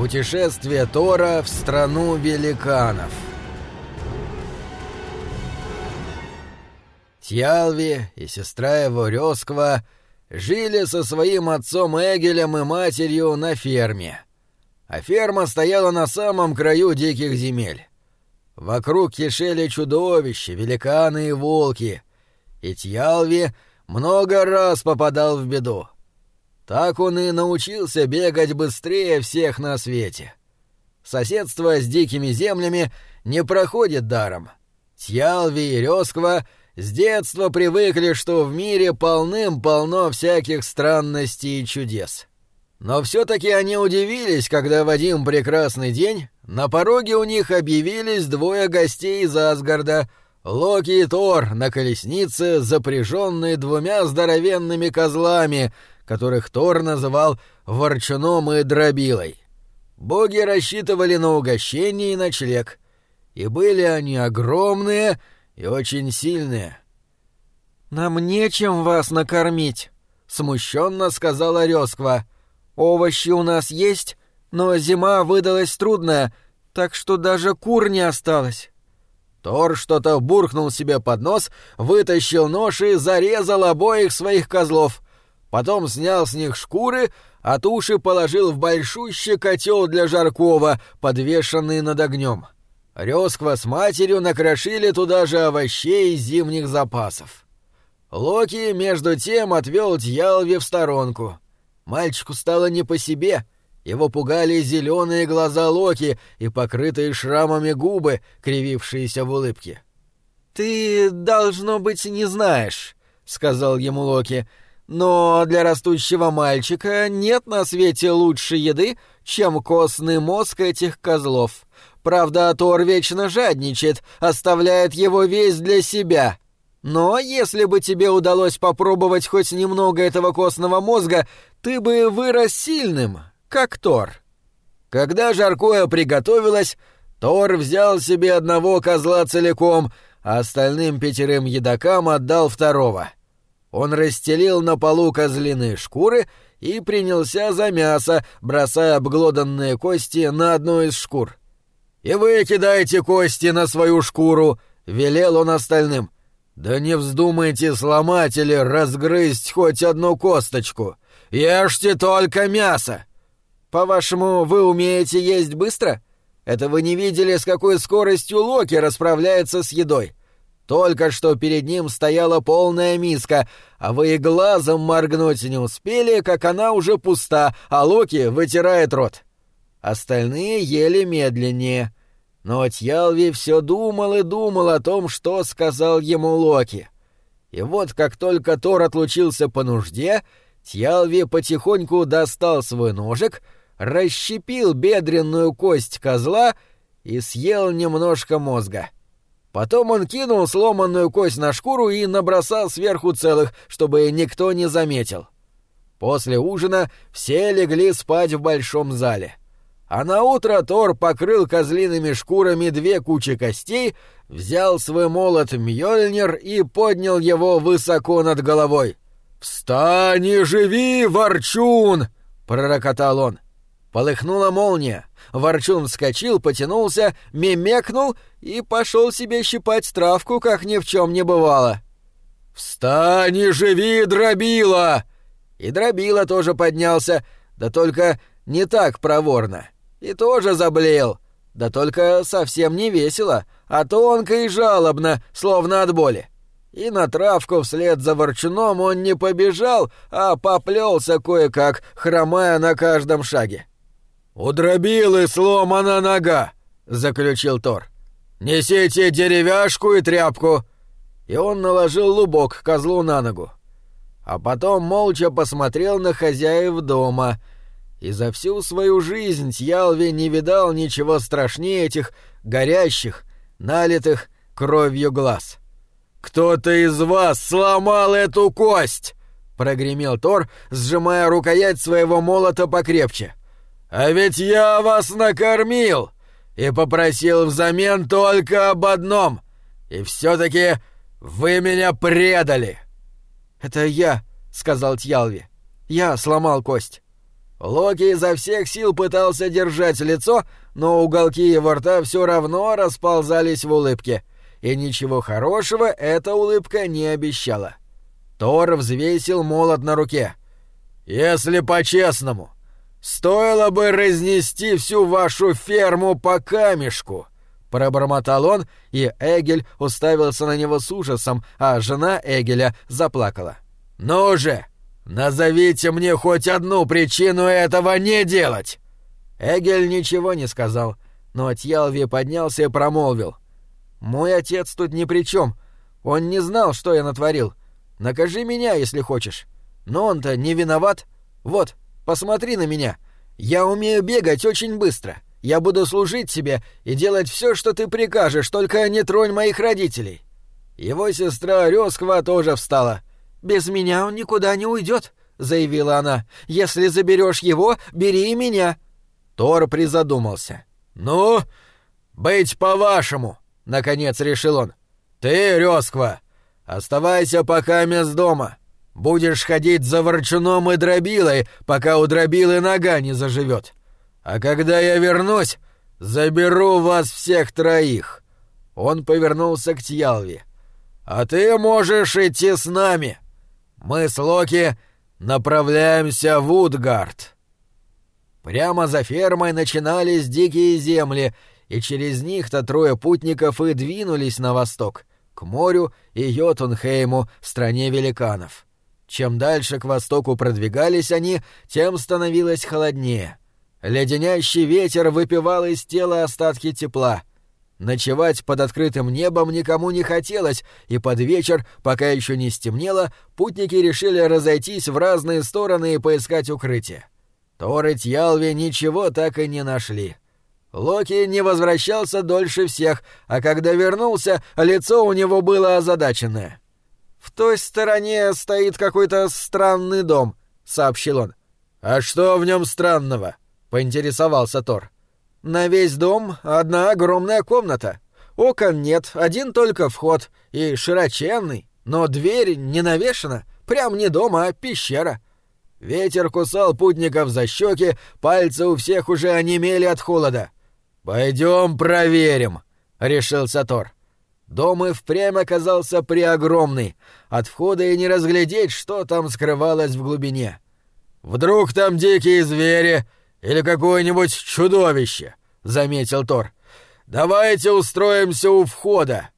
Путешествие Тора в страну великанов. Тьялви и сестра его Рёсква жили со своим отцом Эгелем и матерью на ферме. А ферма стояла на самом краю диких земель. Вокруг кишели чудовища, великаны и волки. И Тьялви много раз попадал в беду. Так он и научился бегать быстрее всех на свете. Соседство с дикими землями не проходит даром. Тьялви и Рёсква с детства привыкли, что в мире полным-полно всяких странностей и чудес. Но все-таки они удивились, когда в один прекрасный день на пороге у них объявились двое гостей из Асгарда — Локи и Тор на колеснице, запряженные двумя здоровенными козлами, которых Тор называл Ворчуном и Дробилой. Боги рассчитывали на угощение и ночлег, и были они огромные и очень сильные. «Нам нечем вас накормить», — смущенно сказала Рёсква. «Овощи у нас есть, но зима выдалась трудная, так что даже кур не осталось». Тор что-то буркнул себе под нос, вытащил нож и зарезал обоих своих козлов — потом снял с них шкуры, а туши положил в большущий котел для жаркого, подвешенный над огнем. Рёсква с матерью накрошили туда же овощей из зимних запасов. Локи, между тем, отвел Дьялви в сторонку. Мальчику стало не по себе. Его пугали зеленые глаза Локи и покрытые шрамами губы, кривившиеся в улыбке. «Ты, должно быть, не знаешь», — сказал ему Локи, — но для растущего мальчика нет на свете лучшей еды, чем костный мозг этих козлов. Правда, Тор вечно жадничает, оставляет его весь для себя. Но если бы тебе удалось попробовать хоть немного этого костного мозга, ты бы вырос сильным, как Тор. Когда жаркое приготовилось, Тор взял себе одного козла целиком, а остальным пятерым едокам отдал второго — он расстелил на полу козлиные шкуры и принялся за мясо, бросая обглоданные кости на одну из шкур. «И вы кидайте кости на свою шкуру!» — велел он остальным. «Да не вздумайте сломать или разгрызть хоть одну косточку! Ешьте только мясо!» «По-вашему, вы умеете есть быстро? Это вы не видели, с какой скоростью Локи расправляется с едой?» Только что перед ним стояла полная миска, а вы и глазом моргнуть не успели, как она уже пуста, а Локи вытирает рот. Остальные ели медленнее. Но Тьялви все думал и думал о том, что сказал ему Локи. И вот как только Тор отлучился по нужде, Тьялви потихоньку достал свой ножик, расщепил бедренную кость козла и съел немножко мозга. — Потом он кинул сломанную кость на шкуру и набросал сверху целых, чтобы никто не заметил. После ужина все легли спать в большом зале. А на утро Тор покрыл козлиными шкурами две кучи костей, взял свой молот Мьёльнир и поднял его высоко над головой. «Встань и живи, ворчун!» — пророкотал он. Полыхнула молния. Ворчун вскочил, потянулся, мемекнул и пошел себе щипать травку, как ни в чем не бывало. «Встань и живи, дробила!» И дробила тоже поднялся, да только не так проворно. И тоже заблеял, да только совсем не весело, а тонко и жалобно, словно от боли. И на травку вслед за ворчуном он не побежал, а поплелся кое-как, хромая на каждом шаге. «У дробилы сломана нога», — заключил Тор. «Несите деревяшку и тряпку». И он наложил лубок козлу на ногу. А потом молча посмотрел на хозяев дома. И за всю свою жизнь Тьялви не видал ничего страшнее этих горящих, налитых кровью глаз. «Кто-то из вас сломал эту кость!» — прогремел Тор, сжимая рукоять своего молота покрепче. А ведь я вас накормил и попросил взамен только об одном. И все-таки вы меня предали. Это я, сказал Тьялви. Я сломал кость. Локи изо всех сил пытался держать лицо, но уголки его рта все равно расползались в улыбке. И ничего хорошего эта улыбка не обещала. Тор взвесил молот на руке. «Если по-честному, стоило бы разнести всю вашу ферму по камешку!» Пробормотал он, и Эгель уставился на него с ужасом, а жена Эгеля заплакала. «Ну же, назовите мне хоть одну причину этого не делать!» Эгель ничего не сказал, но Тьялви поднялся и промолвил. «Мой отец тут ни при чем. Он не знал, что я натворил. Накажи меня, если хочешь. Но он-то не виноват. Вот, посмотри на меня. Я умею бегать очень быстро. Я буду служить тебе и делать все, что ты прикажешь, только не тронь моих родителей». Его сестра Рёсква тоже встала. «Без меня он никуда не уйдет», — заявила она. «Если заберешь его, бери и меня». Тор призадумался. «Ну, быть по-вашему», — наконец решил он. «Ты, Рёсква, оставайся пока мест дома. Будешь ходить за ворчуном и дробилой, пока у дробилы нога не заживет. А когда я вернусь, заберу вас всех троих». Он повернулся к Тьялви. «А ты можешь идти с нами. Мы с Локи направляемся в Утгард». Прямо за фермой начинались дикие земли, и через них-то трое путников и двинулись на восток, к морю и Йотунхейму, стране великанов. Чем дальше к востоку продвигались они, тем становилось холоднее. Леденящий ветер выпивал из тела остатки тепла. Ночевать под открытым небом никому не хотелось, и под вечер, пока еще не стемнело, путники решили разойтись в разные стороны и поискать укрытие. Тор и Тьялви ничего так и не нашли. Локи не возвращался дольше всех, а когда вернулся, лицо у него было озадаченное. «В той стороне стоит какой-то странный дом», — сообщил он. «А что в нем странного?» — поинтересовался Тор. «На весь дом одна огромная комната. Окон нет, один только вход, и широченный, но дверь не навешена, прям не дом, а пещера». Ветер кусал путников за щеки, пальцы у всех уже онемели от холода. «Пойдем проверим», — решился Тор. Дом и впрямь оказался преогромный. От входа и не разглядеть, что там скрывалось в глубине. «Вдруг там дикие звери или какое-нибудь чудовище», — заметил Тор. «Давайте устроимся у входа».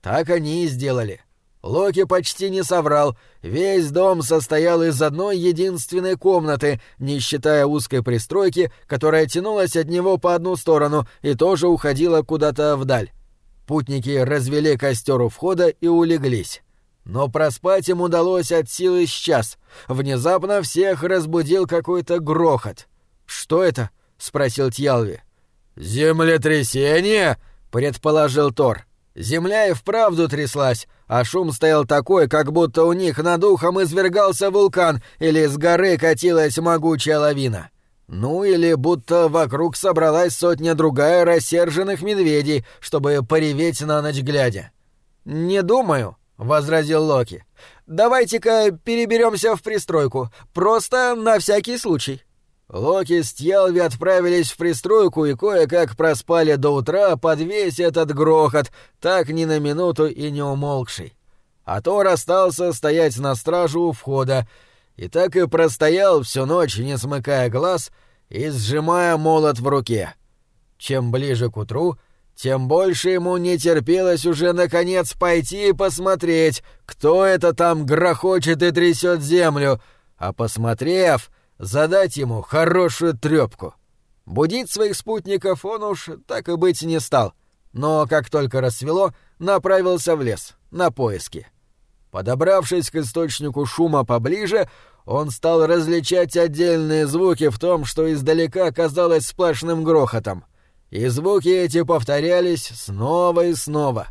Так они и сделали. Локи почти не соврал. Весь дом состоял из одной единственной комнаты, не считая узкой пристройки, которая тянулась от него по одну сторону и тоже уходила куда-то вдаль. Путники развели костер у входа и улеглись. Но проспать им удалось от силы сейчас. Внезапно всех разбудил какой-то грохот. «Что это?» — спросил Тьялви. «Землетрясение?» — предположил Тор. Земля и вправду тряслась, а шум стоял такой, как будто у них над ухом извергался вулкан или с горы катилась могучая лавина. Ну или будто вокруг собралась сотня-другая рассерженных медведей, чтобы пореветь на ночь глядя. «Не думаю», — возразил Локи. «Давайте-ка переберемся в пристройку, просто на всякий случай». Локи с Тьялви отправились в пристройку и кое-как проспали до утра под весь этот грохот, так ни на минуту и не умолкший. А Тор остался стоять на стражу у входа, и так и простоял всю ночь, не смыкая глаз и сжимая молот в руке. Чем ближе к утру, тем больше ему не терпелось уже наконец пойти и посмотреть, кто это там грохочет и трясет землю, а посмотрев — задать ему хорошую трёпку. Будить своих спутников он уж так и быть не стал, но как только рассвело, направился в лес, на поиски. Подобравшись к источнику шума поближе, он стал различать отдельные звуки в том, что издалека казалось сплошным грохотом. И звуки эти повторялись снова и снова.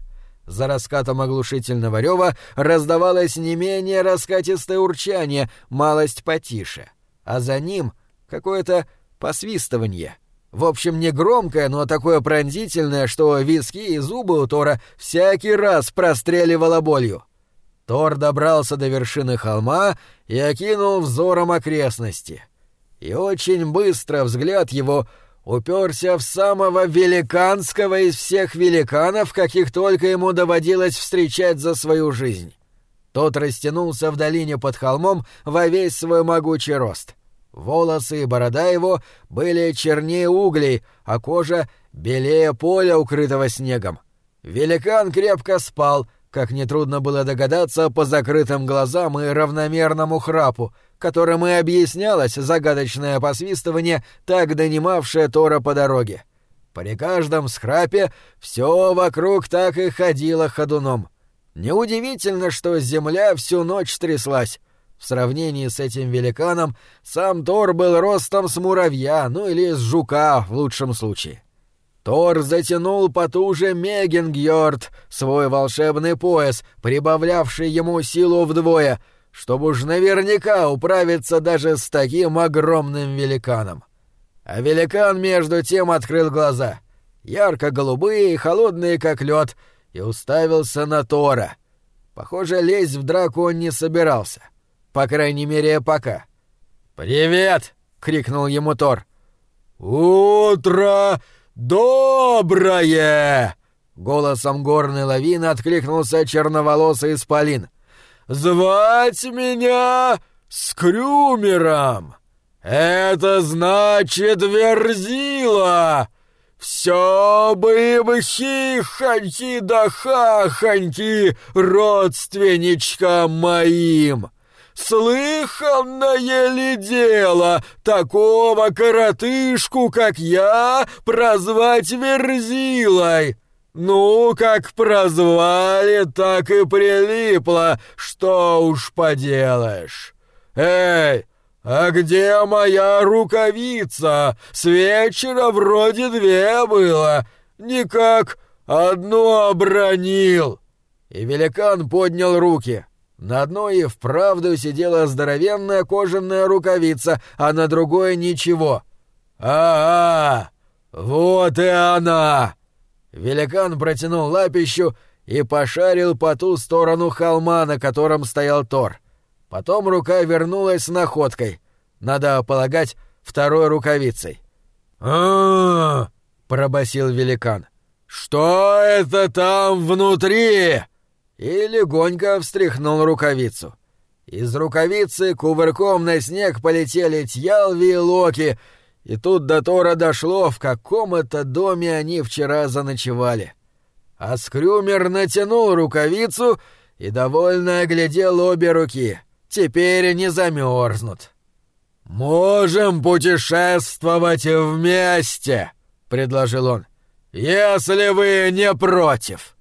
За раскатом оглушительного рева раздавалось не менее раскатистое урчание, малость потише — а за ним какое-то посвистывание. В общем, не громкое, но такое пронзительное, что виски и зубы у Тора всякий раз простреливало болью. Тор добрался до вершины холма и окинул взором окрестности. и очень быстро взгляд его уперся в самого великанского из всех великанов, каких только ему доводилось встречать за свою жизнь. Тот растянулся в долине под холмом во весь свой могучий рост. Волосы и борода его были чернее углей, а кожа — белее поля, укрытого снегом. Великан крепко спал, как нетрудно было догадаться по закрытым глазам и равномерному храпу, которым и объяснялось загадочное посвистывание, так донимавшее Тора по дороге. При каждом схрапе все вокруг так и ходило ходуном. Неудивительно, что земля всю ночь тряслась. В сравнении с этим великаном сам Тор был ростом с муравья, ну или с жука в лучшем случае. Тор затянул потуже Мегингьорд, свой волшебный пояс, прибавлявший ему силу вдвое, чтобы уж наверняка управиться даже с таким огромным великаном. А великан между тем открыл глаза, ярко-голубые и холодные, как лед, и уставился на Тора. Похоже, лезть в драку он не собирался. По крайней мере, пока. «Привет!» — крикнул ему Тор. «Утро доброе!» Голосом горной лавины откликнулся черноволосый исполин. «Звать меня Скрюмером! Это значит Верзила!» Все бы бы хихоньки да хахоньки родственничкам моим. Слыханное ли дело такого коротышку, как я, прозвать Верзилой? Ну, как прозвали, так и прилипло, что уж поделаешь. Эй, «А где моя рукавица? С вечера вроде две было. Никак одну обронил». И великан поднял руки. На одной и вправду сидела здоровенная кожаная рукавица, а на другой ничего. «А-а! Вот и она!» Великан протянул лапищу и пошарил по ту сторону холма, на котором стоял Тор. Потом рука вернулась с находкой. Надо полагать, второй рукавицей. а пробасил великан. «Что это там внутри?» И легонько встряхнул рукавицу. Из рукавицы кувырком на снег полетели Тьялви и Локи, и тут до Тора дошло, в каком это доме они вчера заночевали. А Скрюмер натянул рукавицу и довольно оглядел обе руки — теперь не замерзнут. «Можем путешествовать вместе», — предложил он, — «если вы не против».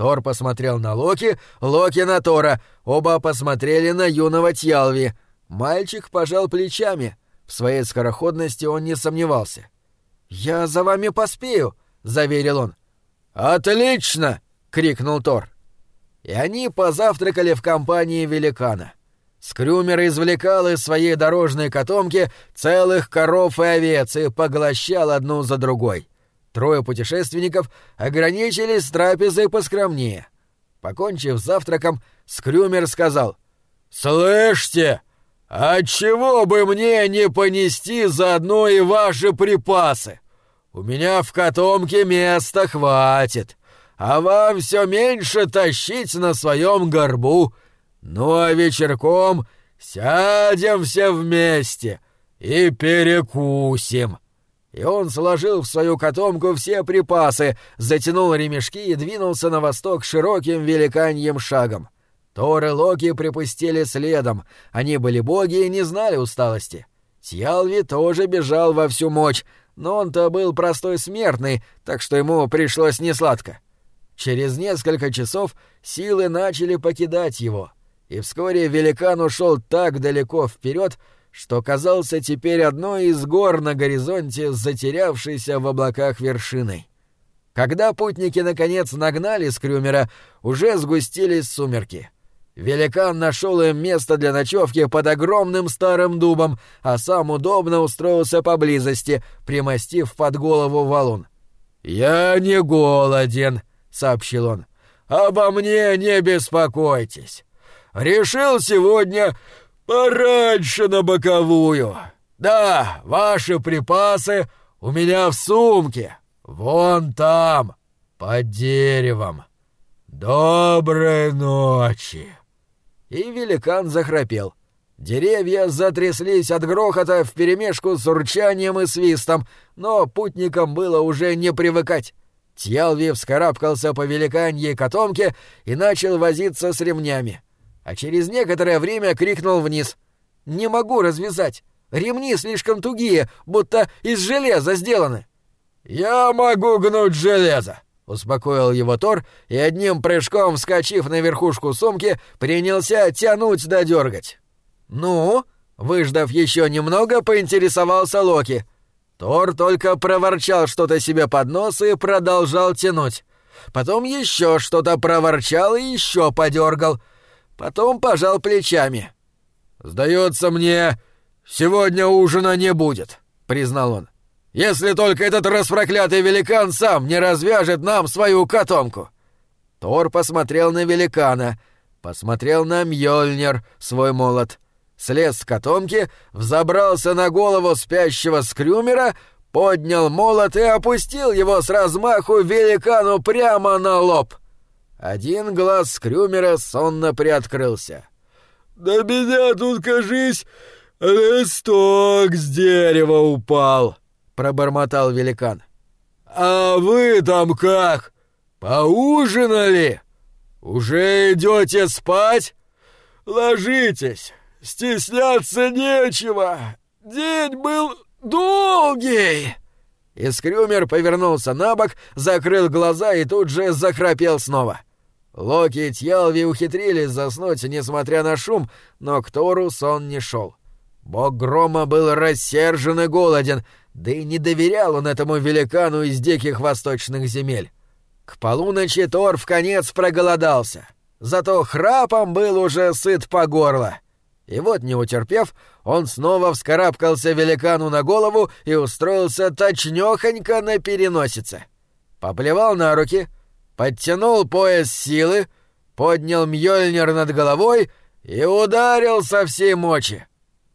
Тор посмотрел на Локи, Локи на Тора, оба посмотрели на юного Тьялви. Мальчик пожал плечами. В своей скороходности он не сомневался. «Я за вами поспею», — заверил он. «Отлично!» — крикнул Тор. И они позавтракали в компании великана. Скрюмер извлекал из своей дорожной котомки целых коров и овец и поглощал одну за другой. Трое путешественников ограничились трапезой поскромнее. Покончив завтраком, Скрюмер сказал «Слышьте, отчего бы мне не понести заодно и ваши припасы? У меня в котомке места хватит, а вам все меньше тащить на своем горбу». Ну а вечерком сядем все вместе и перекусим. И он сложил в свою котомку все припасы, затянул ремешки и двинулся на восток широким великаньем шагом. Тор и Локи припустили следом. Они были боги и не знали усталости. Тьялви тоже бежал во всю мощь, но он-то был простой смертный, так что ему пришлось несладко. Через несколько часов силы начали покидать его — и вскоре великан ушел так далеко вперед, что казался теперь одной из гор на горизонте, затерявшейся в облаках вершиной. Когда путники наконец нагнали Скрюмера, уже сгустились сумерки. Великан нашел им место для ночевки под огромным старым дубом, а сам удобно устроился поблизости, примостив под голову валун. «Я не голоден», — сообщил он. «Обо мне не беспокойтесь. Решил сегодня пораньше на боковую. Да, ваши припасы у меня в сумке. Вон там, под деревом. Доброй ночи!» И великан захрапел. Деревья затряслись от грохота вперемешку с урчанием и свистом, но путникам было уже не привыкать. Тьялви вскарабкался по великаньей котомке и начал возиться с ремнями. А через некоторое время крикнул вниз. «Не могу развязать. Ремни слишком тугие, будто из железа сделаны». «Я могу гнуть железо», — успокоил его Тор и одним прыжком, вскочив на верхушку сумки, принялся тянуть да дергать. «Ну?» — выждав еще немного, поинтересовался Локи. Тор только проворчал что-то себе под нос и продолжал тянуть. Потом еще что-то проворчал и еще подергал. Потом пожал плечами. «Сдается мне, сегодня ужина не будет», — признал он. «Если только этот распроклятый великан сам не развяжет нам свою котомку». Тор посмотрел на великана, посмотрел на Мьёльнир, свой молот, слез с котомки, взобрался на голову спящего скрюмера, поднял молот и опустил его с размаху великану прямо на лоб. Один глаз скрюмера сонно приоткрылся. «Да меня тут, кажись, листок с дерева упал», — пробормотал великан. «А вы там как? Поужинали? Уже идете спать? Ложитесь, стесняться нечего. День был долгий». И Скрюмер повернулся на бок, закрыл глаза и тут же захрапел снова. Локи и Тьялви ухитрились заснуть, несмотря на шум, но к Тору сон не шел. Бог грома был рассержен и голоден, да и не доверял он этому великану из диких восточных земель. К полуночи Тор в конец проголодался, зато храпом был уже сыт по горло. И вот, не утерпев, он снова вскарабкался великану на голову и устроился точнёхонько на переносице. Поплевал на руки — подтянул пояс силы, поднял Мьёльнир над головой и ударил со всей мочи.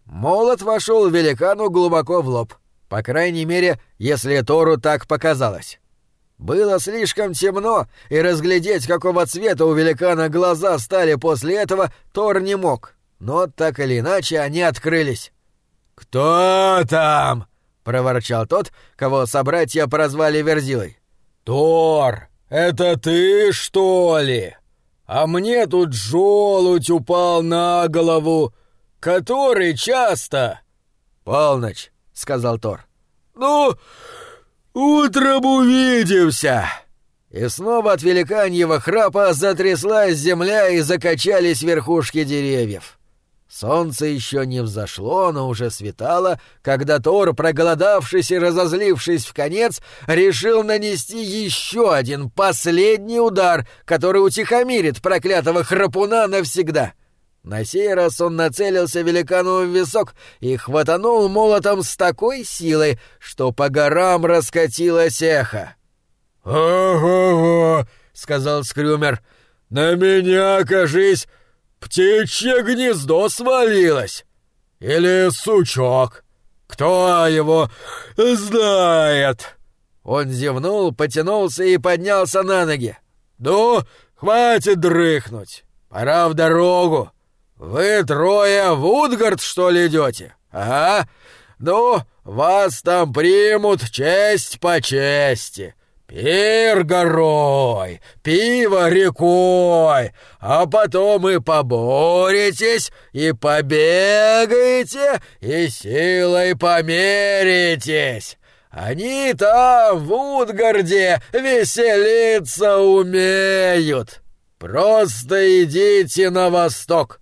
Молот вошел великану глубоко в лоб. По крайней мере, если Тору так показалось. Было слишком темно, и разглядеть, какого цвета у великана глаза стали после этого, Тор не мог. Но так или иначе они открылись. «Кто там?» — проворчал тот, кого собратья прозвали Верзилой. «Тор! «Это ты, что ли? А мне тут желудь упал на голову, который часто...» «Полночь», — сказал Тор. «Ну, утром увидимся!» И снова от великаньего храпа затряслась земля и закачались верхушки деревьев. Солнце еще не взошло, но уже светало, когда Тор, проголодавшись и разозлившись в конец, решил нанести еще один последний удар, который утихомирит проклятого храпуна навсегда. На сей раз он нацелился великану в висок и хватанул молотом с такой силой, что по горам раскатилось эхо. «Ого-го!» — сказал Скрюмер. «На меня, кажись, птичье гнездо свалилось. Или сучок. Кто его знает?» Он зевнул, потянулся и поднялся на ноги. «Ну, хватит дрыхнуть. Пора в дорогу. Вы трое в Утгард, что ли, идете? Ага. Ну, вас там примут честь по чести. Пир горой, пиво рекой, а потом и поборетесь, и побегаете, и силой померитесь. Они там, в Утгарде, веселиться умеют. Просто идите на восток.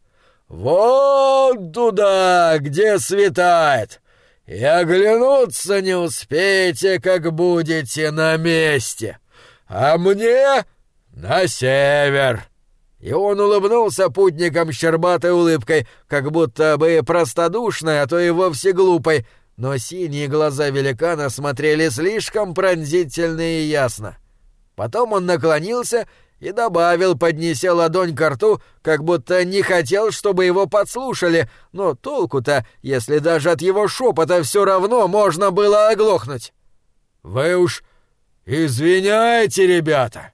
Вот туда, где светает и оглянуться не успеете, как будете на месте. А мне на север». И он улыбнулся путникам щербатой улыбкой, как будто бы простодушной, а то и вовсе глупой, но синие глаза великана смотрели слишком пронзительно и ясно. Потом он наклонился и добавил, поднеся ладонь к рту, как будто не хотел, чтобы его подслушали, но толку-то, если даже от его шепота все равно можно было оглохнуть. «Вы уж извиняйте, ребята,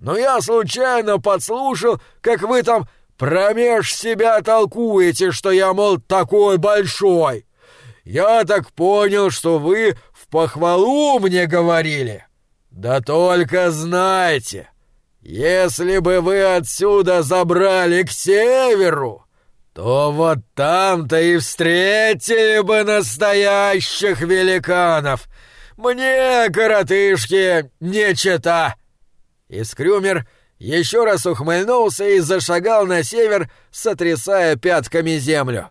но я случайно подслушал, как вы там промеж себя толкуете, что я, мол, такой большой. Я так понял, что вы в похвалу мне говорили. Да только знайте, если бы вы отсюда забрали к северу, то вот там-то и встретили бы настоящих великанов. Мне, коротышки, не чета. И Скрюмер еще раз ухмыльнулся и зашагал на север, сотрясая пятками землю.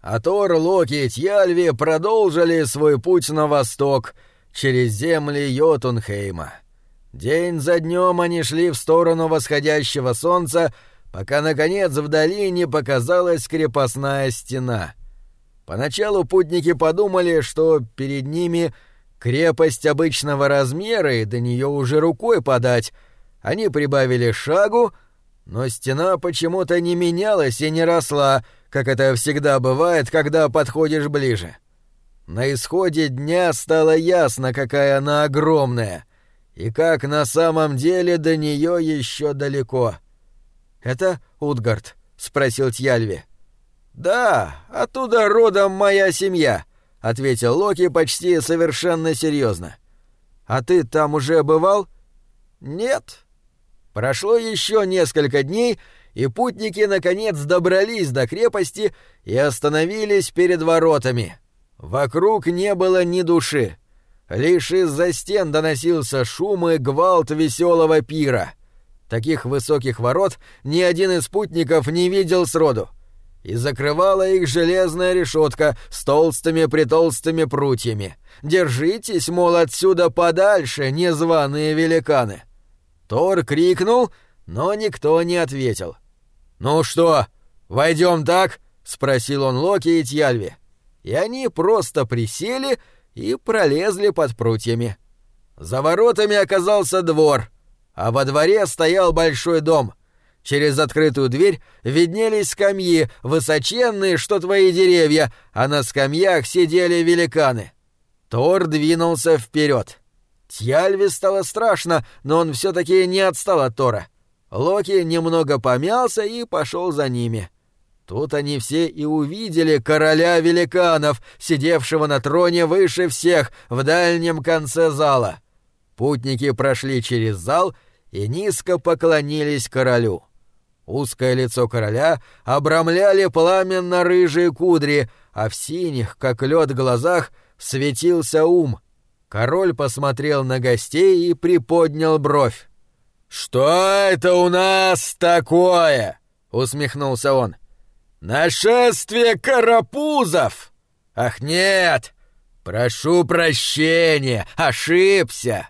А Тор, Локи и Тьяльви продолжили свой путь на восток, через земли Йотунхейма. День за днем они шли в сторону восходящего солнца, пока, наконец, вдали не показалась крепостная стена. Поначалу путники подумали, что перед ними крепость обычного размера, и до нее уже рукой подать. Они прибавили шагу, но стена почему-то не менялась и не росла, как это всегда бывает, когда подходишь ближе. На исходе дня стало ясно, какая она огромная и как на самом деле до нее еще далеко. «Это Утгард?» — спросил Тьяльви. «Да, оттуда родом моя семья», — ответил Локи почти совершенно серьезно. «А ты там уже бывал?» «Нет». Прошло еще несколько дней, и путники наконец добрались до крепости и остановились перед воротами. Вокруг не было ни души. Лишь из-за стен доносился шум и гвалт веселого пира. Таких высоких ворот ни один из спутников не видел сроду. И закрывала их железная решетка с толстыми-притолстыми прутьями. «Держитесь, мол, отсюда подальше, незваные великаны!» Тор крикнул, но никто не ответил. «Ну что, войдем так?» — спросил он Локи и Тьяльви. И они просто присели и пролезли под прутьями. За воротами оказался двор, а во дворе стоял большой дом. Через открытую дверь виднелись скамьи, высоченные, что твои деревья, а на скамьях сидели великаны. Тор двинулся вперед. Тьяльве стало страшно, но он все-таки не отстал от Тора. Локи немного помялся и пошел за ними. — Тут они все и увидели короля великанов, сидевшего на троне выше всех в дальнем конце зала. Путники прошли через зал и низко поклонились королю. Узкое лицо короля обрамляли пламенно-рыжие кудри, а в синих, как лед глазах, светился ум. Король посмотрел на гостей и приподнял бровь. «Что это у нас такое?» — усмехнулся он. — «Нашествие карапузов!» «Ах, нет! Прошу прощения, ошибся!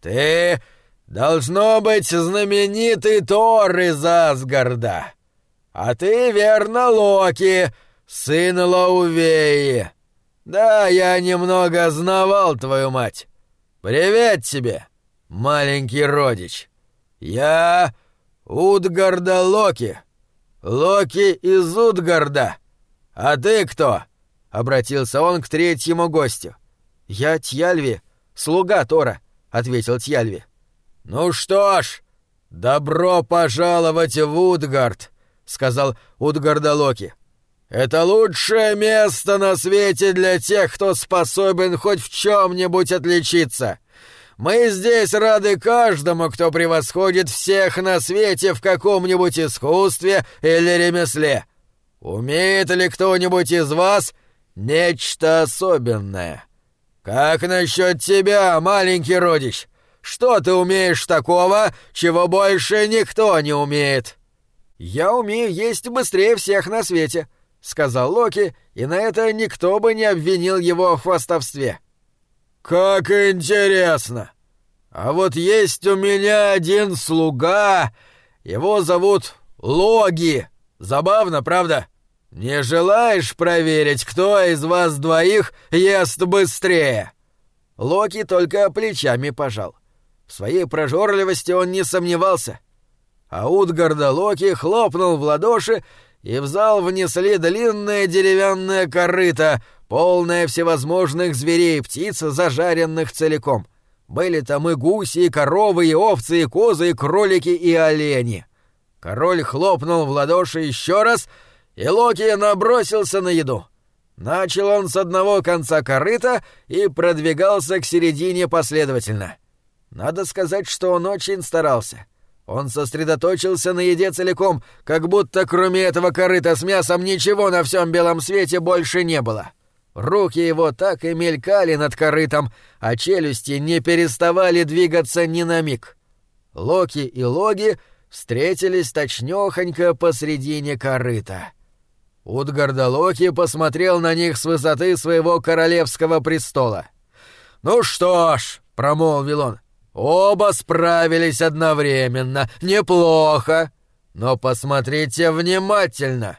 Ты должно быть знаменитый Тор из Асгарда, а ты, верно, Локи, сын Лаувеи. Да, я немного знавал твою мать. Привет тебе, маленький родич. Я Утгарда Локи». «Локи из Утгарда! А ты кто?» — обратился он к третьему гостю. «Я Тьяльви, слуга Тора», — ответил Тьяльви. «Ну что ж, добро пожаловать в Утгард», — сказал Утгарда Локи. «Это лучшее место на свете для тех, кто способен хоть в чем-нибудь отличиться. Мы здесь рады каждому, кто превосходит всех на свете в каком-нибудь искусстве или ремесле. Умеет ли кто-нибудь из вас нечто особенное? Как насчет тебя, маленький родич? Что ты умеешь такого, чего больше никто не умеет? Я умею есть быстрее всех на свете, сказал Локи, и на это никто бы не обвинил его в хвастовстве. «Как интересно! А вот есть у меня один слуга, его зовут Логи. Забавно, правда? Не желаешь проверить, кто из вас двоих ест быстрее?» Локи только плечами пожал. В своей прожорливости он не сомневался. А Утгарда Локи хлопнул в ладоши, и в зал внесли длинное деревянное корыто, полное всевозможных зверей и птиц, зажаренных целиком. Были там и гуси, и коровы, и овцы, и козы, и кролики, и олени. Король хлопнул в ладоши еще раз, и Локи набросился на еду. Начал он с одного конца корыта и продвигался к середине последовательно. Надо сказать, что он очень старался. Он сосредоточился на еде целиком, как будто кроме этого корыта с мясом ничего на всем белом свете больше не было. Руки его так и мелькали над корытом, а челюсти не переставали двигаться ни на миг. Локи и Логи встретились точнёхонько посредине корыта. Утгарда Локи посмотрел на них с высоты своего королевского престола. «Ну что ж», — промолвил он, — «оба справились одновременно, неплохо. Но посмотрите внимательно.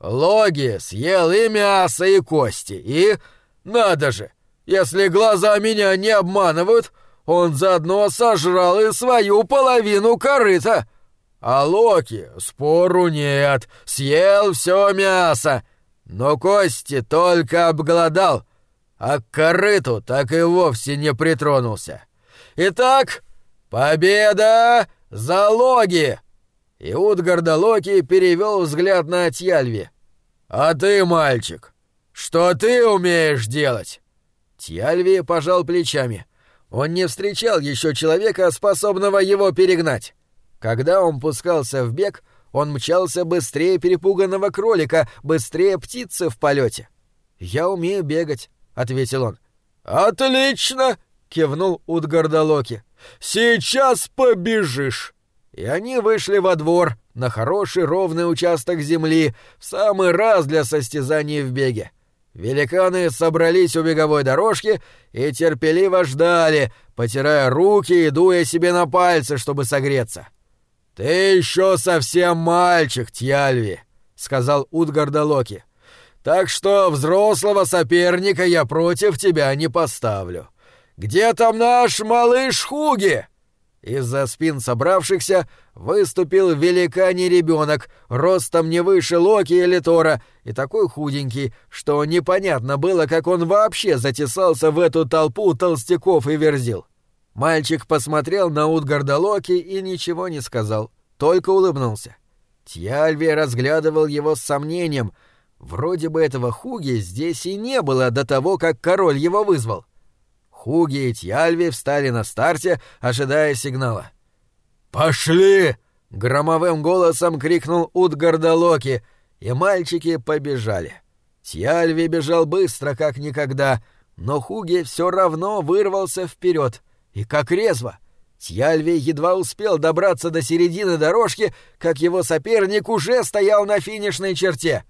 Логи съел и мясо, и кости, и... Надо же, если глаза меня не обманывают, он заодно сожрал и свою половину корыта. А Локи, спору нет, съел все мясо, но кости только обглодал, а к корыту так и вовсе не притронулся. Итак, победа за Логи!» И Утгарда Локи перевел взгляд на Тьяльви. «А ты, мальчик, что ты умеешь делать?» Тьяльви пожал плечами. Он не встречал еще человека, способного его перегнать. Когда он пускался в бег, он мчался быстрее перепуганного кролика, быстрее птицы в полете. «Я умею бегать», — ответил он. «Отлично!» — кивнул Утгарда Локи. «Сейчас побежишь!» И они вышли во двор, на хороший ровный участок земли, в самый раз для состязаний в беге. Великаны собрались у беговой дорожки и терпеливо ждали, потирая руки и дуя себе на пальцы, чтобы согреться. «Ты еще совсем мальчик, Тьяльви», — сказал Утгарда Локи. «Так что взрослого соперника я против тебя не поставлю. Где там наш малыш Хуги?» Из-за спин собравшихся выступил великаний ребенок, ростом не выше Локи или Тора, и такой худенький, что непонятно было, как он вообще затесался в эту толпу толстяков и верзил. Мальчик посмотрел на Утгарда Локи и ничего не сказал, только улыбнулся. Тьяльви разглядывал его с сомнением. Вроде бы этого Хуги здесь и не было до того, как король его вызвал. Хуги и Тьяльви встали на старте, ожидая сигнала. «Пошли!» — громовым голосом крикнул Утгарда Локи, и мальчики побежали. Тьяльви бежал быстро, как никогда, но Хуги все равно вырвался вперед, и как резво. Тьяльви едва успел добраться до середины дорожки, как его соперник уже стоял на финишной черте.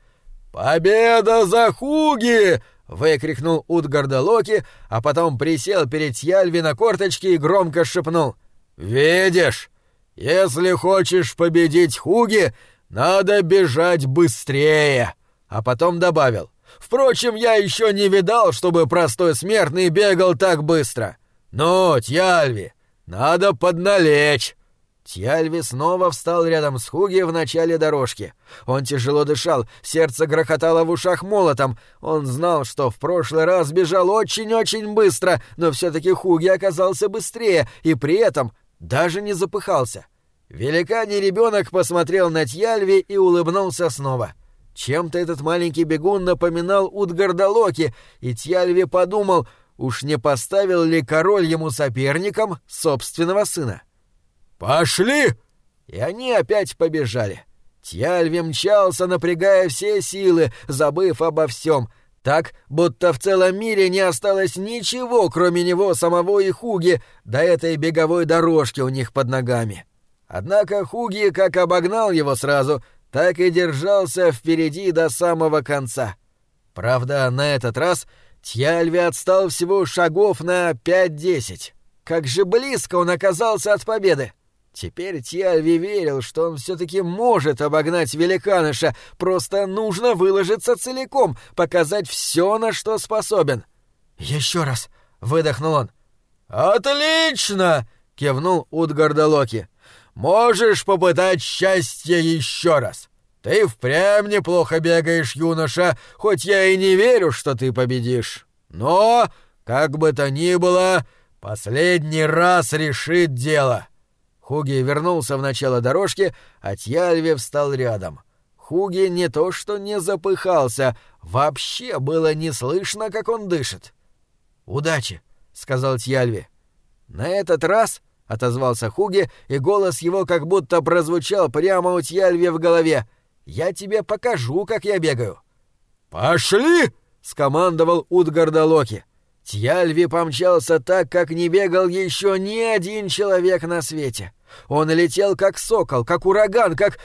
«Победа за Хуги!» Выкрикнул Утгарда Локи, а потом присел перед Яльви на корточки и громко шепнул. «Видишь, если хочешь победить Хуги, надо бежать быстрее!» А потом добавил. «Впрочем, я еще не видал, чтобы простой смертный бегал так быстро. Ну, Тьяльви, надо подналечь!» Тьяльви снова встал рядом с Хуги в начале дорожки. Он тяжело дышал, сердце грохотало в ушах молотом. Он знал, что в прошлый раз бежал очень-очень быстро, но все-таки Хуги оказался быстрее и при этом даже не запыхался. Великаний ребенок посмотрел на Тьяльви и улыбнулся снова. Чем-то этот маленький бегун напоминал Утгарда Локи, и Тьяльви подумал, уж не поставил ли король ему соперником собственного сына. — «Пошли!» И они опять побежали. Тьяльви мчался, напрягая все силы, забыв обо всем, так, будто в целом мире не осталось ничего, кроме него самого и Хуги, до этой беговой дорожки у них под ногами. Однако Хуги как обогнал его сразу, так и держался впереди до самого конца. Правда, на этот раз Тьяльви отстал всего шагов на пять-десять. Как же близко он оказался от победы! Теперь Тьяльви верил, что он все-таки может обогнать великаныша, просто нужно выложиться целиком, показать все, на что способен. «Еще раз!» — выдохнул он. «Отлично!» — кивнул Утгарда Локи. «Можешь попытать счастье еще раз. Ты впрямь неплохо бегаешь, юноша, хоть я и не верю, что ты победишь. Но, как бы то ни было, последний раз решит дело». Хуги вернулся в начало дорожки, а Тьяльви встал рядом. Хуги не то что не запыхался, вообще было не слышно, как он дышит. «Удачи!» — сказал Тьяльви. «На этот раз...» — отозвался Хуги, и голос его как будто прозвучал прямо у Тьяльви в голове — я тебе покажу, как я бегаю». «Пошли!» — скомандовал Утгарда Локи. Тьяльви помчался так, как не бегал еще ни один человек на свете. Он летел как сокол, как ураган, как...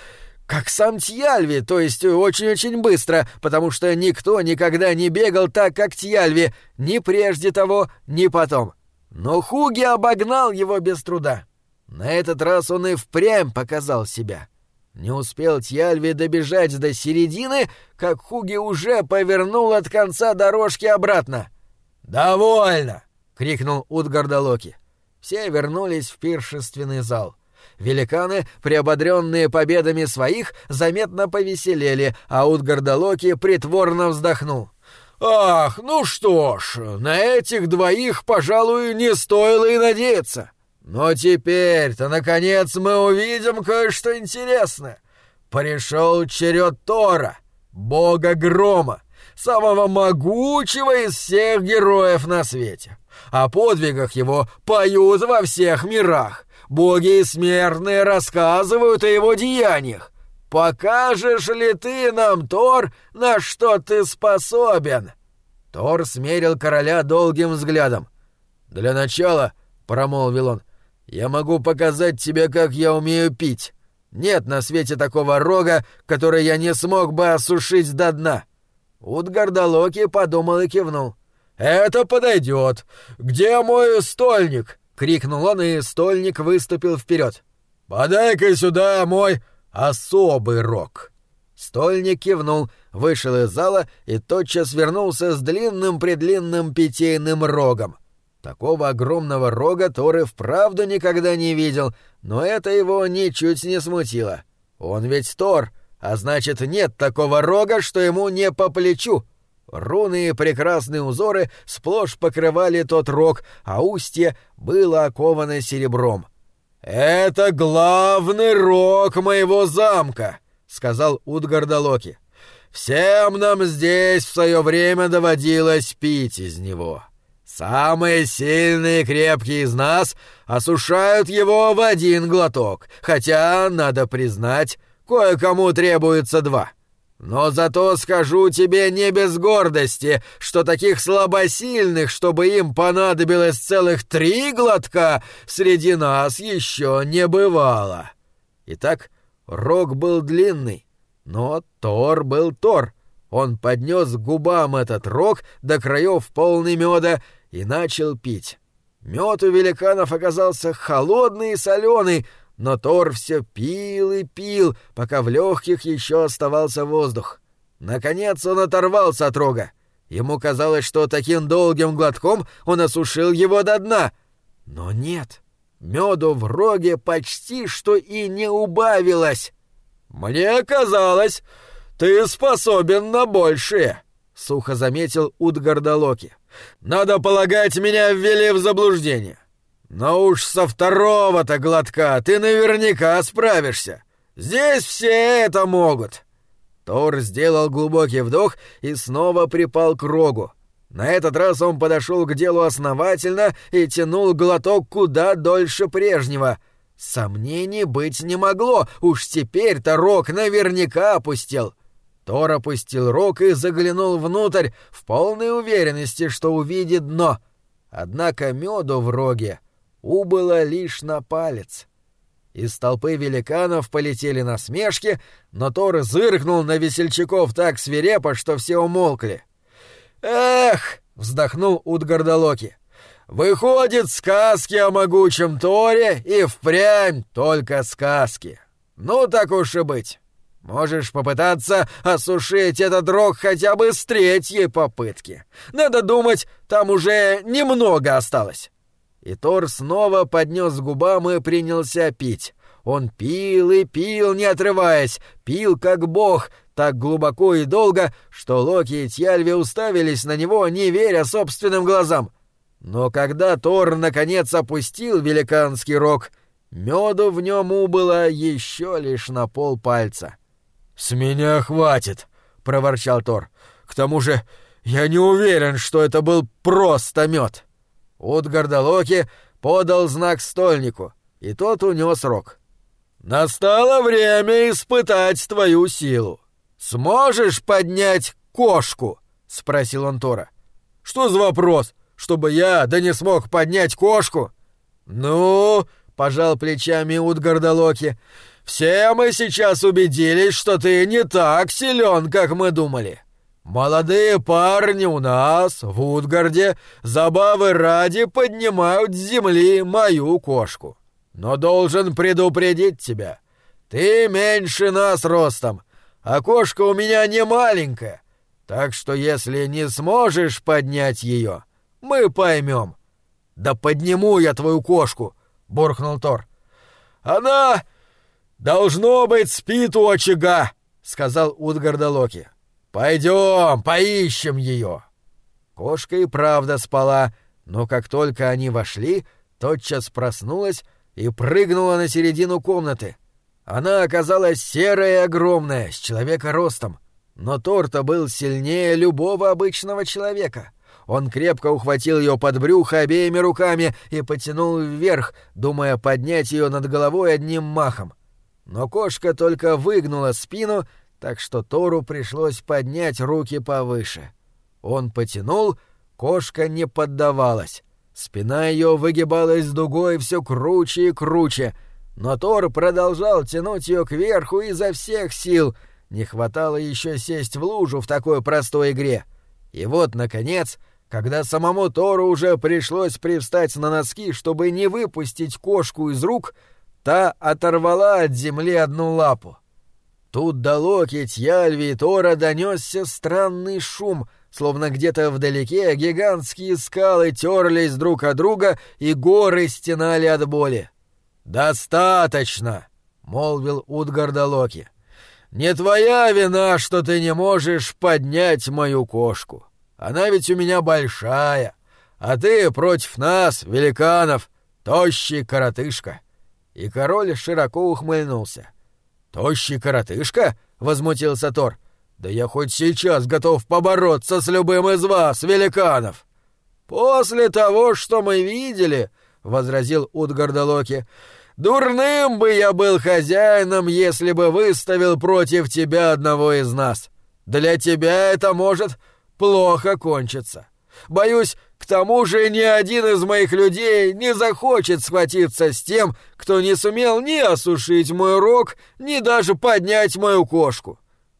как сам Тьяльви, то есть очень-очень быстро, потому что никто никогда не бегал так, как Тьяльви, ни прежде того, ни потом. Но Хуги обогнал его без труда. На этот раз он и впрямь показал себя. Не успел Тьяльви добежать до середины, как Хуги уже повернул от конца дорожки обратно. «Довольно!» — крикнул Утгарда Локи. Все вернулись в пиршественный зал. Великаны, приободренные победами своих, заметно повеселели, а Утгарда Локи притворно вздохнул. «Ах, ну что ж, на этих двоих, пожалуй, не стоило и надеяться. Но теперь-то, наконец, мы увидим кое-что интересное. Пришел черед Тора, бога грома, самого могучего из всех героев на свете. О подвигах его поют во всех мирах. Боги и смертные рассказывают о его деяниях. Покажешь ли ты нам, Тор, на что ты способен?» Тор смерил короля долгим взглядом. «Для начала», — промолвил он, — я могу показать тебе, как я умею пить. Нет на свете такого рога, который я не смог бы осушить до дна». Утгарда Локи подумал и кивнул. «Это подойдет. Где мой стольник?» — крикнул он, и стольник выступил вперед. «Подай-ка сюда мой особый рог». Стольник кивнул, вышел из зала и тотчас вернулся с длинным-предлинным питейным рогом. Такого огромного рога Тор и вправду никогда не видел, но это его ничуть не смутило. Он ведь Тор, а значит, нет такого рога, что ему не по плечу. Руны и прекрасные узоры сплошь покрывали тот рог, а устье было оковано серебром. «Это главный рог моего замка», — сказал Утгарда Локи. «Всем нам здесь в свое время доводилось пить из него». Самые сильные и крепкие из нас осушают его в один глоток, хотя, надо признать, кое-кому требуется два. Но зато скажу тебе не без гордости, что таких слабосильных, чтобы им понадобилось целых три глотка, среди нас еще не бывало. Итак, рог был длинный, но Тор был Тор. Он поднес губам этот рог до краев полный меда и начал пить. Мед у великанов оказался холодный и соленый, но Тор все пил и пил, пока в легких еще оставался воздух. Наконец он оторвался от рога. Ему казалось, что таким долгим глотком он осушил его до дна. Но нет, меду в роге почти что и не убавилось. «Мне казалось, ты способен на большее», — сухо заметил Утгарда Локи. Надо полагать, меня ввели в заблуждение. Но уж со второго-то глотка ты наверняка справишься. Здесь все это могут». Тор сделал глубокий вдох и снова припал к рогу. На этот раз он подошел к делу основательно и тянул глоток куда дольше прежнего. Сомнений быть не могло, уж теперь-то рог наверняка опустел. — Тор опустил рог и заглянул внутрь в полной уверенности, что увидит дно. Однако меду в роге убыло лишь на палец. Из толпы великанов полетели насмешки, но Тор зыркнул на весельчаков так свирепо, что все умолкли. «Эх!» — вздохнул Утгардалоки. «Выходит, сказки о могучем Торе и впрямь только сказки. Ну так уж и быть». Можешь попытаться осушить этот рог хотя бы с третьей попытки. Надо думать, там уже немного осталось. И Тор снова поднес к губам и принялся пить. Он пил и пил, не отрываясь, пил как бог, так глубоко и долго, что Локи и Тьяльви уставились на него, не веря собственным глазам. Но когда Тор наконец опустил великанский рог, меду в нем убыло еще лишь на пол пальца. «С меня хватит!» — проворчал Тор. «К тому же я не уверен, что это был просто мед. Утгарда Локи подал знак стольнику, и тот унес рог. «Настало время испытать твою силу. Сможешь поднять кошку?» — спросил он Тора. «Что за вопрос? Чтобы я, да не смог поднять кошку?» «Ну...» — пожал плечами Утгарда Локи. «Все мы сейчас убедились, что ты не так силен, как мы думали. Молодые парни у нас, в Утгарде, забавы ради поднимают с земли мою кошку. Но должен предупредить тебя. Ты меньше нас ростом, а кошка у меня не маленькая. Так что если не сможешь поднять ее, мы поймем. Да подниму я твою кошку, буркнул Тор. Она должно быть спит у очага, сказал Утгарда Локи. Пойдем, поищем ее. Кошка и правда спала, но как только они вошли, тотчас проснулась и прыгнула на середину комнаты. Она оказалась серая и огромная, с человека ростом. Но Торта был сильнее любого обычного человека. Он крепко ухватил ее под брюхо обеими руками и потянул вверх, думая поднять ее над головой одним махом. Но кошка только выгнула спину, так что Тору пришлось поднять руки повыше. Он потянул, кошка не поддавалась. Спина ее выгибалась дугой все круче и круче, но Тор продолжал тянуть ее кверху изо всех сил. Не хватало еще сесть в лужу в такой простой игре. И вот, наконец, когда самому Тору уже пришлось привстать на носки, чтобы не выпустить кошку из рук, та оторвала от земли одну лапу. Тут до локоть Яльви и Тора донесся странный шум — словно где-то вдалеке гигантские скалы терлись друг от друга и горы стенали от боли. «Достаточно!» — молвил Утгарда Локи. «Не твоя вина, что ты не можешь поднять мою кошку. Она ведь у меня большая, а ты против нас, великанов, тощий коротышка». И король широко ухмыльнулся. «Тощий коротышка?» — возмутился Тор. Да я хоть сейчас готов побороться с любым из вас, великанов. После того, что мы видели, возразил Утгарда Локи, дурным бы я был хозяином, если бы выставил против тебя одного из нас. Для тебя это может плохо кончиться. Боюсь, к тому же ни один из моих людей не захочет схватиться с тем, кто не сумел ни осушить мой рог, ни даже поднять мою кошку.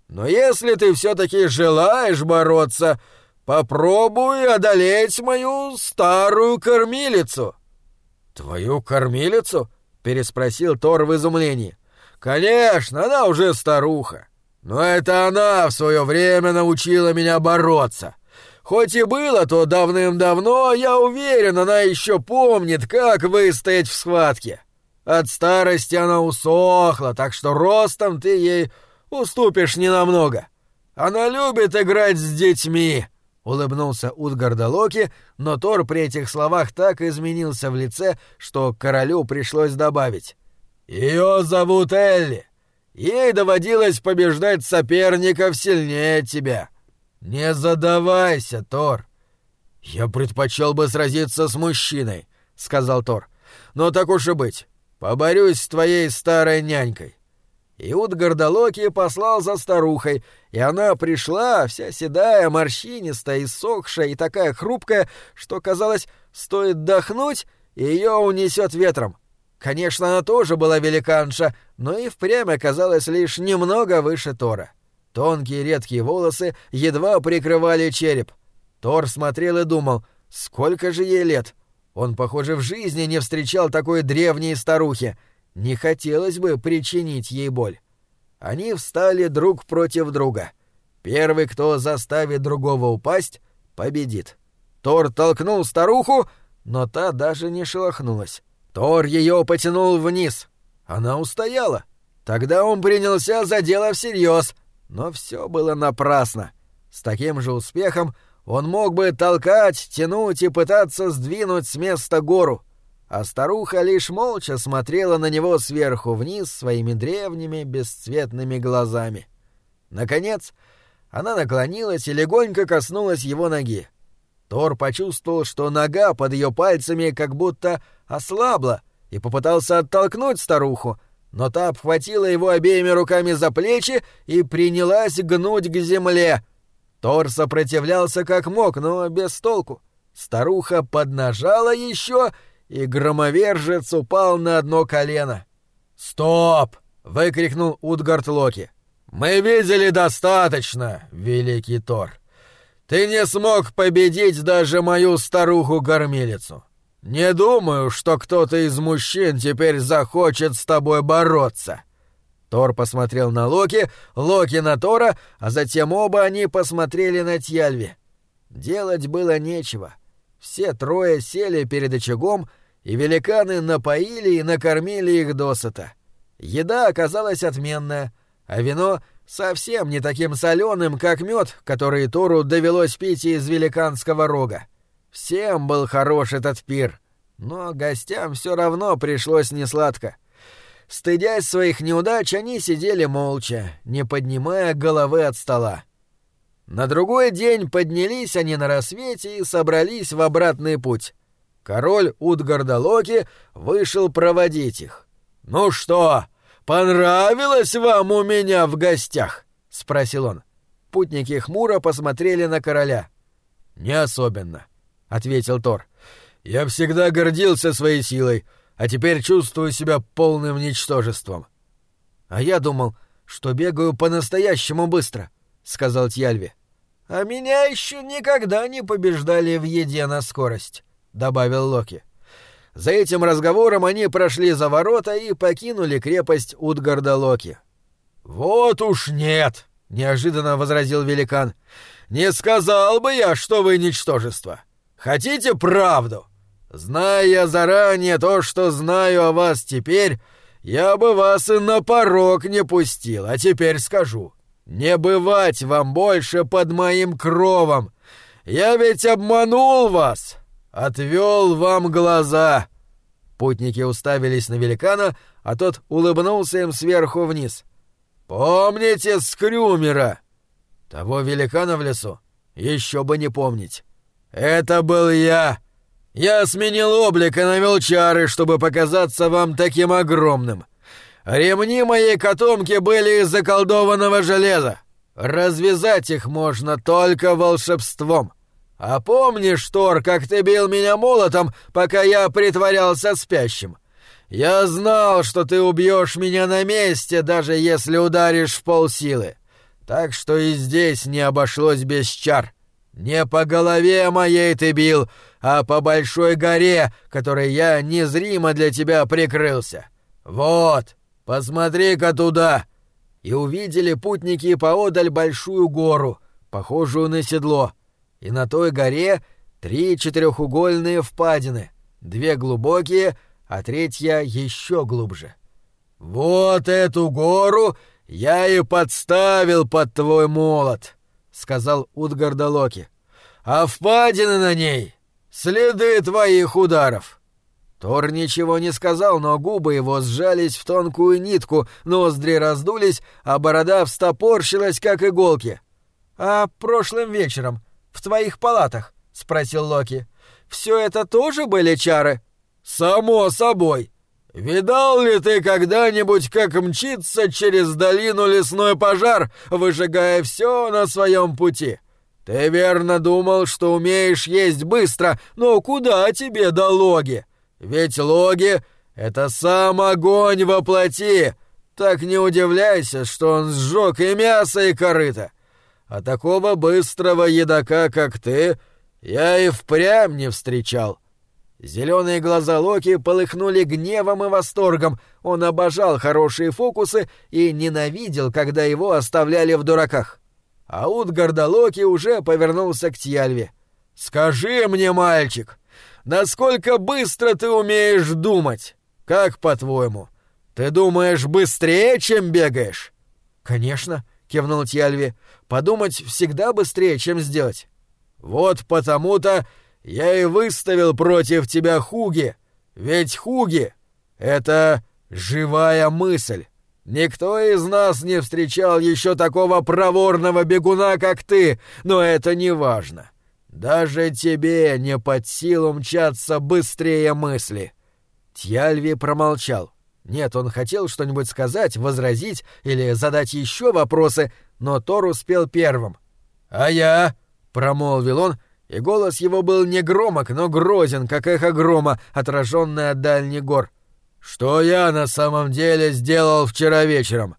Но если ты все-таки желаешь бороться, попробуй одолеть мою старую кормилицу». «Твою кормилицу?» — переспросил Тор в изумлении. «Конечно, она уже старуха. Но это она в свое время научила меня бороться. Хоть и было то давным-давно, я уверен, она еще помнит, как выстоять в схватке. От старости она усохла, так что ростом ты ей уступишь ненамного. Она любит играть с детьми!» — улыбнулся Утгарда Локи, но Тор при этих словах так изменился в лице, что королю пришлось добавить. «Ее зовут Элли. Ей доводилось побеждать соперников сильнее тебя. Не задавайся, Тор». «Я предпочел бы сразиться с мужчиной», — сказал Тор. «Но так уж и быть. Поборюсь с твоей старой нянькой. Иуд Гордолоки послал за старухой, и она пришла, вся седая, морщинистая, иссохшая и такая хрупкая, что, казалось, стоит дохнуть, и ее унесет ветром. Конечно, она тоже была великанша, но и впрямь оказалась лишь немного выше Тора. Тонкие редкие волосы едва прикрывали череп. Тор смотрел и думал, сколько же ей лет. Он, похоже, в жизни не встречал такой древней старухи — не хотелось бы причинить ей боль. Они встали друг против друга. Первый, кто заставит другого упасть, победит. Тор толкнул старуху, но та даже не шелохнулась. Тор ее потянул вниз. Она устояла. Тогда он принялся за дело всерьез, но все было напрасно. С таким же успехом он мог бы толкать, тянуть и пытаться сдвинуть с места гору. А старуха лишь молча смотрела на него сверху вниз своими древними бесцветными глазами. Наконец, она наклонилась и легонько коснулась его ноги. Тор почувствовал, что нога под ее пальцами как будто ослабла, и попытался оттолкнуть старуху, но та обхватила его обеими руками за плечи и принялась гнуть к земле — Тор сопротивлялся как мог, но без толку. Старуха поднажала еще, и громовержец упал на одно колено. «Стоп!» — выкрикнул Утгард Локи. «Мы видели достаточно, великий Тор. Ты не смог победить даже мою старуху-кормилицу. Не думаю, что кто-то из мужчин теперь захочет с тобой бороться». Тор посмотрел на Локи, Локи на Тора, а затем оба они посмотрели на Тьяльви. Делать было нечего. Все трое сели перед очагом, и великаны напоили и накормили их досыта. Еда оказалась отменная, а вино совсем не таким соленым, как мед, который Тору довелось пить из великанского рога. Всем был хорош этот пир, но гостям все равно пришлось несладко. Стыдясь своих неудач, они сидели молча, не поднимая головы от стола. На другой день поднялись они на рассвете и собрались в обратный путь. Король Утгарда Локи вышел проводить их. «Ну что, понравилось вам у меня в гостях?» — спросил он. Путники хмуро посмотрели на короля. «Не особенно», — ответил Тор. «Я всегда гордился своей силой, а теперь чувствую себя полным ничтожеством. А я думал, что бегаю по-настоящему быстро, сказал Тьяльви. А меня еще никогда не побеждали в еде на скорость, добавил Локи. За этим разговором они прошли за ворота и покинули крепость Утгарда Локи. Вот уж нет, неожиданно возразил великан. Не сказал бы я, что вы ничтожество. Хотите правду? Зная заранее то, что знаю о вас теперь, я бы вас и на порог не пустил, а теперь скажу. Не бывать вам больше под моим кровом. Я ведь обманул вас, отвел вам глаза. Путники уставились на великана, а тот улыбнулся им сверху вниз. Помните Скрюмера? Того великана в лесу? Еще бы не помнить. Это был я. Я сменил облик и навел чары, чтобы показаться вам таким огромным. Ремни моей котомки были из заколдованного железа. Развязать их можно только волшебством. А помнишь, Тор, как ты бил меня молотом, пока я притворялся спящим? Я знал, что ты убьешь меня на месте, даже если ударишь в полсилы. Так что и здесь не обошлось без чар. Не по голове моей ты бил, а по большой горе, которой я незримо для тебя прикрылся. Вот, посмотри-ка туда!» И увидели путники поодаль большую гору, похожую на седло, и на той горе три четырехугольные впадины, две глубокие, а третья еще глубже. «Вот эту гору я и подставил под твой молот», — сказал Утгарда Локи. «А впадины на ней Следы твоих ударов!» Тор ничего не сказал, но губы его сжались в тонкую нитку, ноздри раздулись, а борода встопорщилась, как иголки. «А прошлым вечером, в твоих палатах?» — спросил Локи. «Все это тоже были чары?» «Само собой. Видал ли ты когда-нибудь, как мчится через долину лесной пожар, выжигая все на своем пути?» «Ты верно думал, что умеешь есть быстро, но куда тебе до логи? Ведь логи — это сам огонь во плоти. Так не удивляйся, что он сжег и мясо, и корыто. А такого быстрого едока, как ты, я и впрямь не встречал». Зеленые глаза Локи полыхнули гневом и восторгом. Он обожал хорошие фокусы и ненавидел, когда его оставляли в дураках. А Утгарда Локи уже повернулся к Тьяльве. «Скажи мне, мальчик, Насколько быстро ты умеешь думать? Как по-твоему? Ты думаешь быстрее, чем бегаешь? Конечно, кивнул Тьяльви. Подумать всегда быстрее, чем сделать. Вот потому-то я и выставил против тебя Хуги. Ведь Хуги — это живая мысль. Никто из нас не встречал еще такого проворного бегуна, как ты, но это не важно. Даже тебе не под силу мчаться быстрее мысли. Тьяльви промолчал. Нет, он хотел что-нибудь сказать, возразить или задать еще вопросы, но Тор успел первым. «А я?» — промолвил он, и голос его был не громок, но грозен, как эхо грома, отраженное от дальних гор. «Что я на самом деле сделал вчера вечером?»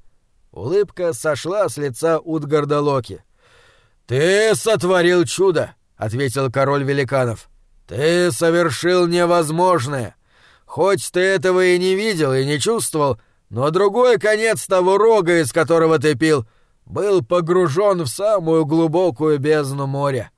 Улыбка сошла с лица Утгарда Локи. «Ты сотворил чудо!» — ответил король великанов. «Ты совершил невозможное. Хоть ты этого и не видел и не чувствовал, но другой конец того рога, из которого ты пил, был погружен в самую глубокую бездну моря.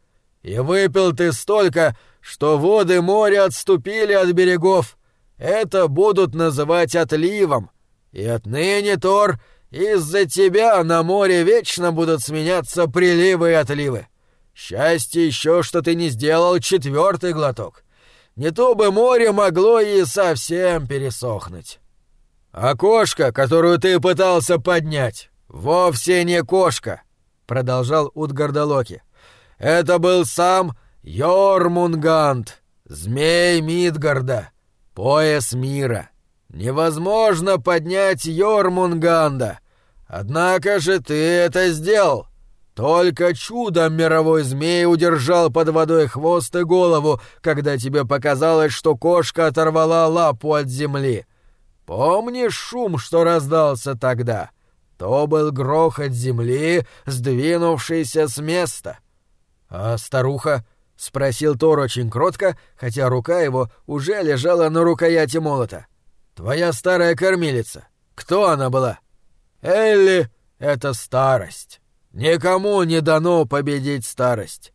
И выпил ты столько, что воды моря отступили от берегов. Это будут называть отливом. И отныне, Тор, из-за тебя на море вечно будут сменяться приливы и отливы. Счастье еще, что ты не сделал четвертый глоток. Не то бы море могло и совсем пересохнуть. А кошка, которую ты пытался поднять, вовсе не кошка, продолжал Утгардалоки. Это был сам Йормунгант, змей Мидгарда, пояс мира. Невозможно поднять Йормунганда. Однако же ты это сделал. Только чудом мировой змей удержал под водой хвост и голову, когда тебе показалось, что кошка оторвала лапу от земли. Помнишь шум, что раздался тогда? То был грохот земли, сдвинувшийся с места. А старуха? — спросил Тор очень кротко, хотя рука его уже лежала на рукояти молота. «Твоя старая кормилица. Кто она была?» «Элли — это старость. Никому не дано победить старость.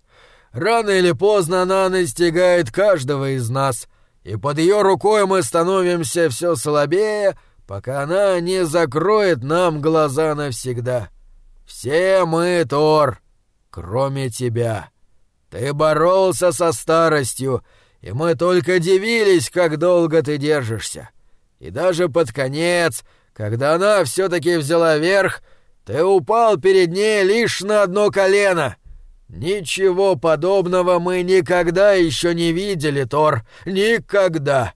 Рано или поздно она настигает каждого из нас, и под ее рукой мы становимся все слабее, пока она не закроет нам глаза навсегда. Все мы, Тор, кроме тебя. Ты боролся со старостью, и мы только дивились, как долго ты держишься. И даже под конец, когда она все-таки взяла верх, — ты упал перед ней лишь на одно колено. Ничего подобного мы никогда еще не видели, Тор. Никогда.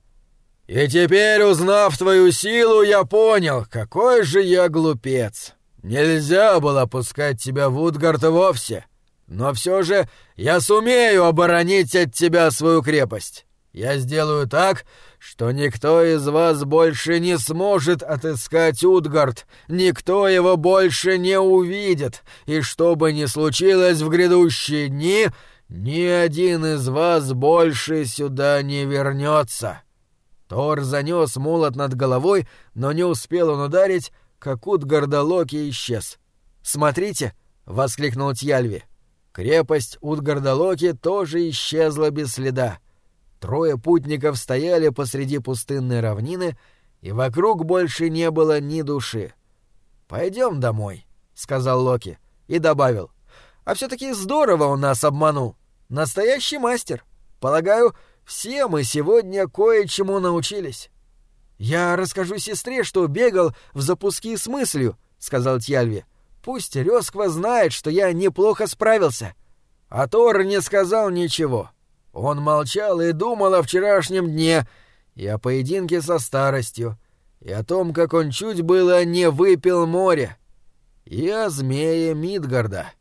И теперь, узнав твою силу, я понял, какой же я глупец. Нельзя было пускать тебя в Утгард вовсе. Но все же я сумею оборонить от тебя свою крепость. Я сделаю так, что никто из вас больше не сможет отыскать Утгард, никто его больше не увидит, и что бы ни случилось в грядущие дни, ни один из вас больше сюда не вернется. Тор занес молот над головой, но не успел он ударить, как Утгарда Локи исчез. «Смотрите!» — воскликнул Тьяльви. Крепость Утгарда Локи тоже исчезла без следа. Трое путников стояли посреди пустынной равнины, и вокруг больше не было ни души. «Пойдем домой», — сказал Локи, и добавил. «А все-таки здорово он нас обманул. Настоящий мастер. Полагаю, все мы сегодня кое-чему научились». «Я расскажу сестре, что бегал в запуски с мыслью», — сказал Тьяльви. «Пусть Рёсква знает, что я неплохо справился». А Тор не сказал ничего. Он молчал и думал о вчерашнем дне, и о поединке со старостью, и о том, как он чуть было не выпил море, и о змее Мидгарда.